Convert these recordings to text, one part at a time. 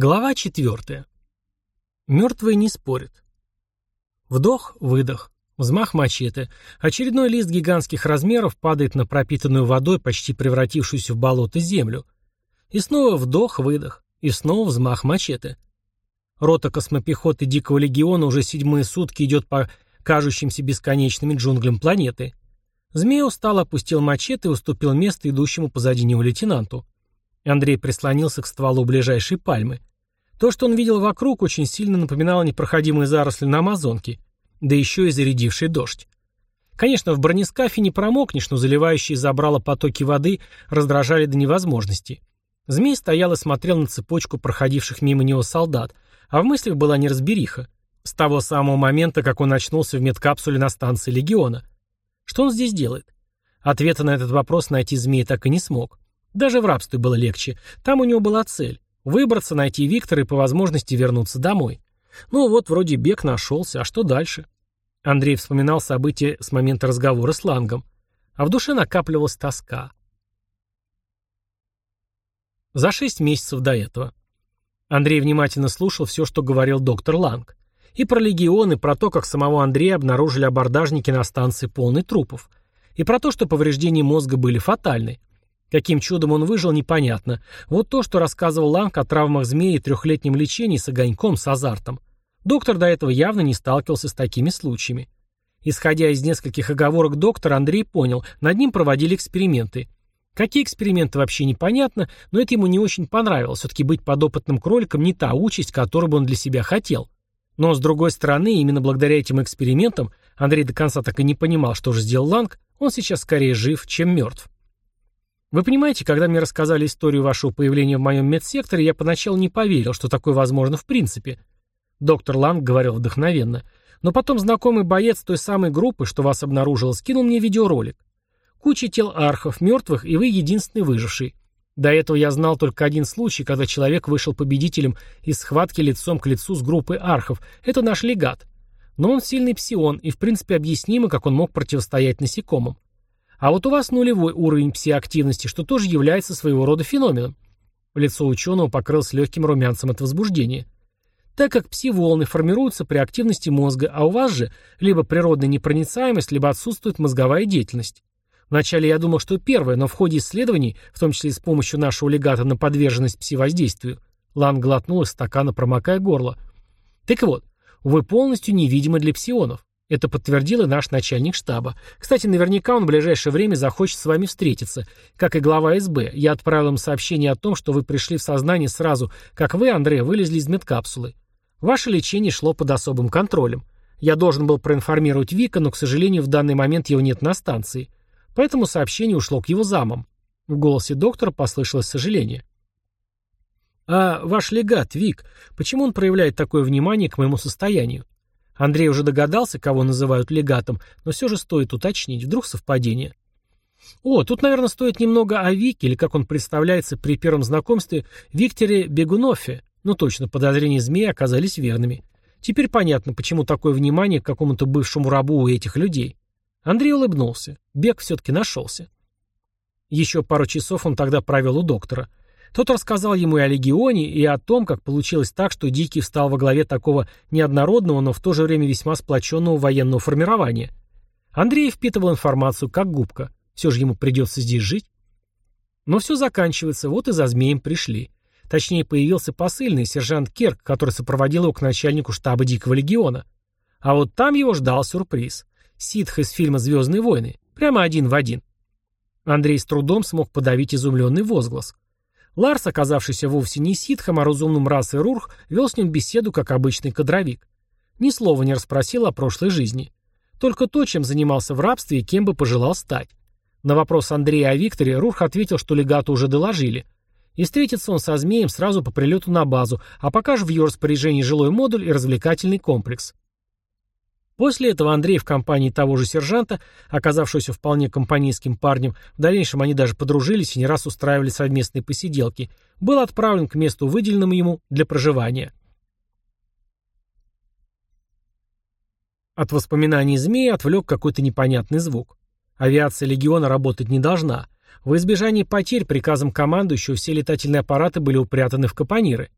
Глава четвертая. Мертвые не спорят. Вдох, выдох, взмах мачете. Очередной лист гигантских размеров падает на пропитанную водой, почти превратившуюся в болото землю. И снова вдох, выдох. И снова взмах мачете. Рота космопехоты Дикого Легиона уже седьмые сутки идет по кажущимся бесконечными джунглям планеты. Змея устало опустил мачете и уступил место идущему позади него лейтенанту. Андрей прислонился к стволу ближайшей пальмы. То, что он видел вокруг, очень сильно напоминало непроходимые заросли на Амазонке, да еще и зарядивший дождь. Конечно, в бронескафе не промокнешь, но заливающие забрало потоки воды раздражали до невозможности. Змей стоял и смотрел на цепочку проходивших мимо него солдат, а в мыслях была неразбериха. С того самого момента, как он очнулся в медкапсуле на станции Легиона. Что он здесь делает? Ответа на этот вопрос найти змей так и не смог. Даже в рабстве было легче. Там у него была цель. Выбраться, найти Виктора и по возможности вернуться домой. Ну вот, вроде бег нашелся, а что дальше? Андрей вспоминал события с момента разговора с Лангом. А в душе накапливалась тоска. За шесть месяцев до этого. Андрей внимательно слушал все, что говорил доктор Ланг. И про легион, и про то, как самого Андрея обнаружили абордажники на станции полной трупов. И про то, что повреждения мозга были фатальны. Каким чудом он выжил, непонятно. Вот то, что рассказывал Ланг о травмах змеи и трехлетнем лечении с огоньком, с азартом. Доктор до этого явно не сталкивался с такими случаями. Исходя из нескольких оговорок доктора, Андрей понял, над ним проводили эксперименты. Какие эксперименты вообще непонятно, но это ему не очень понравилось. Все-таки быть подопытным кроликом не та участь, которую бы он для себя хотел. Но, с другой стороны, именно благодаря этим экспериментам, Андрей до конца так и не понимал, что же сделал Ланг, он сейчас скорее жив, чем мертв. Вы понимаете, когда мне рассказали историю вашего появления в моем медсекторе, я поначалу не поверил, что такое возможно в принципе. Доктор Ланг говорил вдохновенно. Но потом знакомый боец той самой группы, что вас обнаружил, скинул мне видеоролик. Куча тел архов, мертвых, и вы единственный выживший. До этого я знал только один случай, когда человек вышел победителем из схватки лицом к лицу с группой архов. Это наш легат. Но он сильный псион, и в принципе объяснимо, как он мог противостоять насекомым. А вот у вас нулевой уровень псиактивности, что тоже является своего рода феноменом. Лицо ученого покрылось легким румянцем от возбуждения. Так как пси-волны формируются при активности мозга, а у вас же либо природная непроницаемость, либо отсутствует мозговая деятельность. Вначале я думал, что первое, но в ходе исследований, в том числе с помощью нашего легата на подверженность пси-воздействию, Лан глотнул из стакана, промокая горло. Так вот, вы полностью невидимы для псионов. Это подтвердил и наш начальник штаба. Кстати, наверняка он в ближайшее время захочет с вами встретиться. Как и глава СБ, я отправил им сообщение о том, что вы пришли в сознание сразу, как вы, Андрей, вылезли из медкапсулы. Ваше лечение шло под особым контролем. Я должен был проинформировать Вика, но, к сожалению, в данный момент его нет на станции. Поэтому сообщение ушло к его замам. В голосе доктора послышалось сожаление. «А ваш легат, Вик, почему он проявляет такое внимание к моему состоянию? Андрей уже догадался, кого называют легатом, но все же стоит уточнить, вдруг совпадение. О, тут, наверное, стоит немного о Вике, или как он представляется при первом знакомстве, Викторе Бегунофе. Ну точно, подозрения змеи оказались верными. Теперь понятно, почему такое внимание к какому-то бывшему рабу у этих людей. Андрей улыбнулся. Бег все-таки нашелся. Еще пару часов он тогда провел у доктора. Тот рассказал ему и о легионе, и о том, как получилось так, что Дикий встал во главе такого неоднородного, но в то же время весьма сплоченного военного формирования. Андрей впитывал информацию как губка. Все же ему придется здесь жить. Но все заканчивается, вот и за змеем пришли. Точнее, появился посыльный, сержант Керк, который сопроводил его к начальнику штаба Дикого легиона. А вот там его ждал сюрприз. Ситх из фильма «Звездные войны». Прямо один в один. Андрей с трудом смог подавить изумленный возглас. Ларс, оказавшийся вовсе не ситхом, а разумным расой Рурх, вел с ним беседу, как обычный кадровик. Ни слова не расспросил о прошлой жизни. Только то, чем занимался в рабстве и кем бы пожелал стать. На вопрос Андрея о Викторе Рурх ответил, что легату уже доложили. И встретится он со змеем сразу по прилету на базу, а пока же в ее распоряжении жилой модуль и развлекательный комплекс. После этого Андрей в компании того же сержанта, оказавшегося вполне компанейским парнем, в дальнейшем они даже подружились и не раз устраивали совместные посиделки, был отправлен к месту, выделенному ему для проживания. От воспоминаний змеи отвлек какой-то непонятный звук. Авиация легиона работать не должна. В избежании потерь приказом командующего все летательные аппараты были упрятаны в капониры.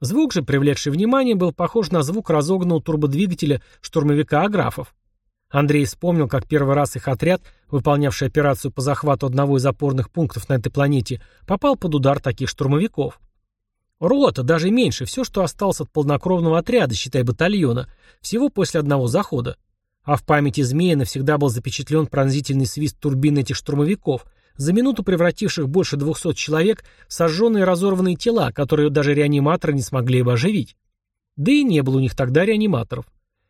Звук же, привлекший внимание, был похож на звук разогнанного турбодвигателя штурмовика Аграфов. Андрей вспомнил, как первый раз их отряд, выполнявший операцию по захвату одного из опорных пунктов на этой планете, попал под удар таких штурмовиков. Рота, даже меньше, все, что осталось от полнокровного отряда, считай батальона, всего после одного захода. А в памяти змея навсегда был запечатлен пронзительный свист турбин этих штурмовиков, за минуту превративших больше двухсот человек в сожженные и разорванные тела, которые даже реаниматоры не смогли бы оживить. Да и не было у них тогда реаниматоров.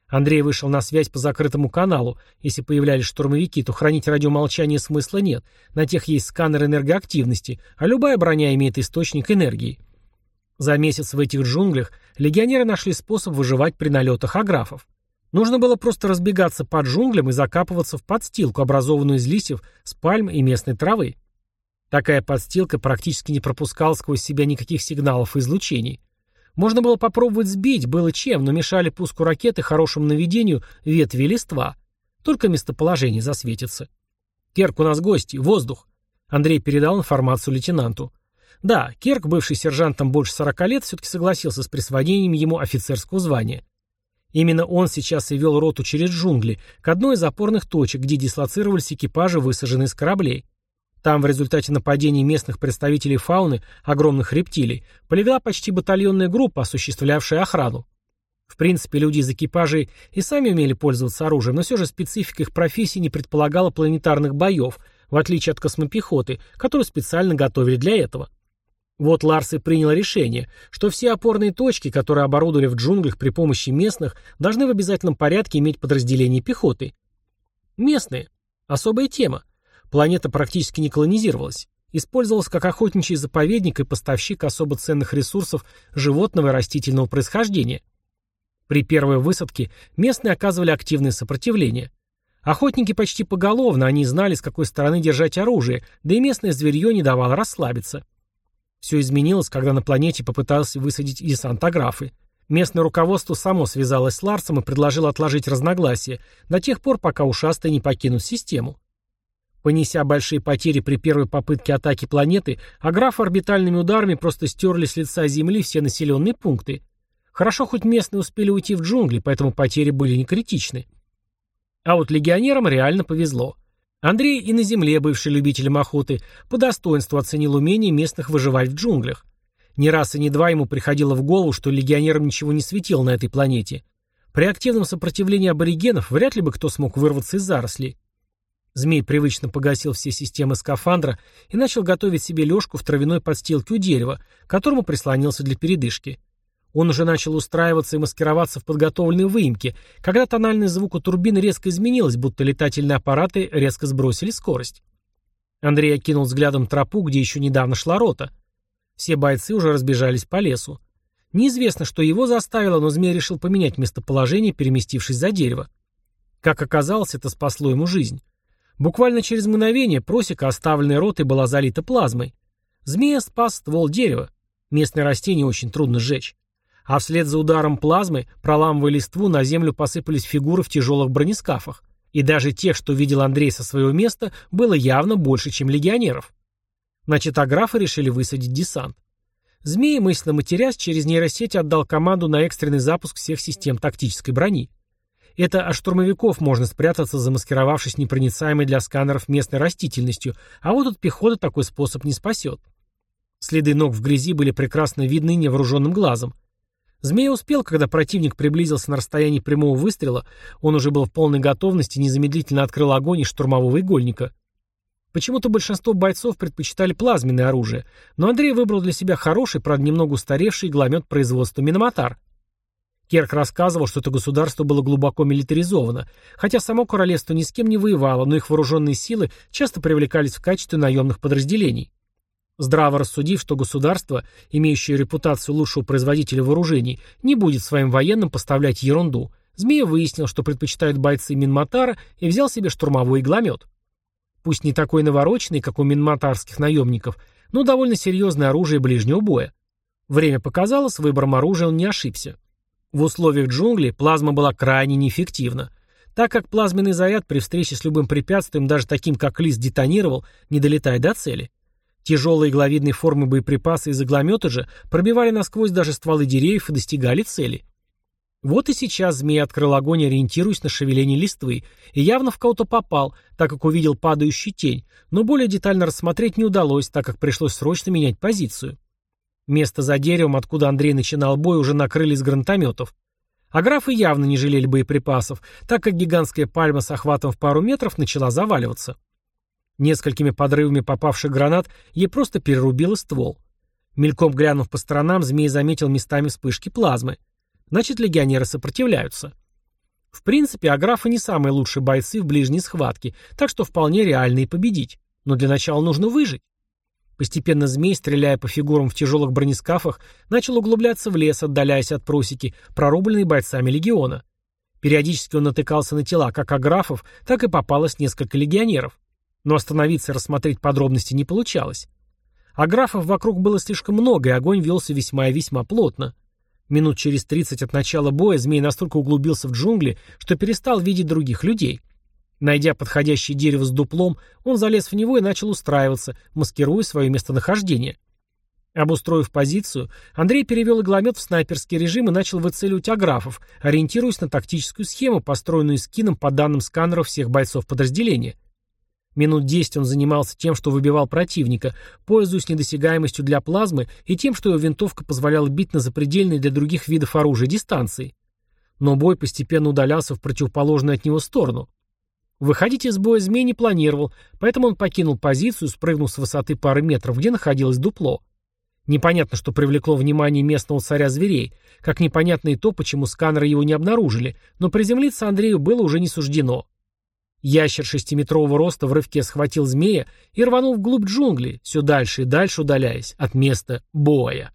Андрей вышел на связь по закрытому каналу. Если появлялись штурмовики, то хранить радиомолчание смысла нет. На тех есть сканер энергоактивности, а любая броня имеет источник энергии. За месяц в этих джунглях легионеры нашли способ выживать при налетах аграфов. Нужно было просто разбегаться под джунглям и закапываться в подстилку, образованную из листьев с пальм и местной травы. Такая подстилка практически не пропускала сквозь себя никаких сигналов и излучений. Можно было попробовать сбить, было чем, но мешали пуску ракеты хорошему наведению ветви и листва. Только местоположение засветится. «Керк, у нас гости, воздух!» Андрей передал информацию лейтенанту. Да, Керк, бывший сержантом больше 40 лет, все-таки согласился с присвоением ему офицерского звания. Именно он сейчас и вел роту через джунгли, к одной из опорных точек, где дислоцировались экипажи, высаженные с кораблей. Там в результате нападений местных представителей фауны, огромных рептилий, полегла почти батальонная группа, осуществлявшая охрану. В принципе, люди из экипажей и сами умели пользоваться оружием, но все же специфика их профессии не предполагала планетарных боев, в отличие от космопехоты, которую специально готовили для этого. Вот Ларс и принял решение, что все опорные точки, которые оборудовали в джунглях при помощи местных, должны в обязательном порядке иметь подразделение пехоты. Местные. Особая тема. Планета практически не колонизировалась. Использовалась как охотничий заповедник и поставщик особо ценных ресурсов животного и растительного происхождения. При первой высадке местные оказывали активное сопротивление. Охотники почти поголовно, они знали, с какой стороны держать оружие, да и местное зверье не давало расслабиться. Все изменилось, когда на планете попытался высадить десантографы. Местное руководство само связалось с Ларсом и предложило отложить разногласия до тех пор, пока ушастые не покинут систему. Понеся большие потери при первой попытке атаки планеты, аграфы орбитальными ударами просто стерли с лица Земли все населенные пункты. Хорошо, хоть местные успели уйти в джунгли, поэтому потери были не критичны. А вот легионерам реально повезло. Андрей и на земле, бывший любителем охоты, по достоинству оценил умение местных выживать в джунглях. Ни раз и ни два ему приходило в голову, что легионерам ничего не светило на этой планете. При активном сопротивлении аборигенов вряд ли бы кто смог вырваться из зарослей. Змей привычно погасил все системы скафандра и начал готовить себе лёжку в травяной подстилке у дерева, к которому прислонился для передышки. Он уже начал устраиваться и маскироваться в подготовленной выемке, когда тональный звук у турбины резко изменилось, будто летательные аппараты резко сбросили скорость. Андрей окинул взглядом тропу, где еще недавно шла рота. Все бойцы уже разбежались по лесу. Неизвестно, что его заставило, но змей решил поменять местоположение, переместившись за дерево. Как оказалось, это спасло ему жизнь. Буквально через мгновение просека, оставленная ротой, была залита плазмой. Змея спас ствол дерева. Местное растение очень трудно сжечь. А вслед за ударом плазмы, проламывая листву, на землю посыпались фигуры в тяжелых бронескафах. И даже тех, что видел Андрей со своего места, было явно больше, чем легионеров. Значит, аграфы решили высадить десант. Змей, мысленно матерясь, через нейросеть отдал команду на экстренный запуск всех систем тактической брони. Это от штурмовиков можно спрятаться, замаскировавшись непроницаемой для сканеров местной растительностью, а вот от пехоты такой способ не спасет. Следы ног в грязи были прекрасно видны невооруженным глазом. Змей успел, когда противник приблизился на расстоянии прямого выстрела, он уже был в полной готовности, незамедлительно открыл огонь из штурмового игольника. Почему-то большинство бойцов предпочитали плазменное оружие, но Андрей выбрал для себя хороший, правда немного устаревший игломет производства Миноматар. Керк рассказывал, что это государство было глубоко милитаризовано, хотя само королевство ни с кем не воевало, но их вооруженные силы часто привлекались в качестве наемных подразделений. Здраво рассудив, что государство, имеющее репутацию лучшего производителя вооружений, не будет своим военным поставлять ерунду, Змея выяснил, что предпочитают бойцы Минматара и взял себе штурмовой игломет. Пусть не такой навороченный, как у минматарских наемников, но довольно серьезное оружие ближнего боя. Время показало, с выбором оружия он не ошибся. В условиях джунглей плазма была крайне неэффективна, так как плазменный заряд при встрече с любым препятствием, даже таким как лист, детонировал, не долетая до цели. Тяжелые игловидной формы боеприпасы из игломета же пробивали насквозь даже стволы деревьев и достигали цели. Вот и сейчас змея открыл огонь, ориентируясь на шевеление листвы, и явно в кого-то попал, так как увидел падающую тень, но более детально рассмотреть не удалось, так как пришлось срочно менять позицию. Место за деревом, откуда Андрей начинал бой, уже накрыли из гранатометов. А графы явно не жалели боеприпасов, так как гигантская пальма с охватом в пару метров начала заваливаться. Несколькими подрывами попавших гранат ей просто перерубило ствол. Мельком глянув по сторонам, змей заметил местами вспышки плазмы. Значит, легионеры сопротивляются. В принципе, аграфы не самые лучшие бойцы в ближней схватке, так что вполне реально и победить. Но для начала нужно выжить. Постепенно змей, стреляя по фигурам в тяжелых бронескафах, начал углубляться в лес, отдаляясь от просеки, прорубленной бойцами легиона. Периодически он натыкался на тела как аграфов, так и попалось несколько легионеров. Но остановиться и рассмотреть подробности не получалось. Аграфов вокруг было слишком много, и огонь велся весьма и весьма плотно. Минут через 30 от начала боя змей настолько углубился в джунгли, что перестал видеть других людей. Найдя подходящее дерево с дуплом, он залез в него и начал устраиваться, маскируя свое местонахождение. Обустроив позицию, Андрей перевел игломет в снайперский режим и начал выцеливать аграфов, ориентируясь на тактическую схему, построенную скином по данным сканеров всех бойцов подразделения. Минут десять он занимался тем, что выбивал противника, пользуясь недосягаемостью для плазмы и тем, что его винтовка позволяла бить на запредельной для других видов оружия дистанции. Но бой постепенно удалялся в противоположную от него сторону. Выходить из боя змей не планировал, поэтому он покинул позицию, спрыгнул с высоты пары метров, где находилось дупло. Непонятно, что привлекло внимание местного царя зверей, как непонятно и то, почему сканеры его не обнаружили, но приземлиться Андрею было уже не суждено. Ящер шестиметрового роста в рывке схватил змея и рванул вглубь джунглей, все дальше и дальше удаляясь от места боя.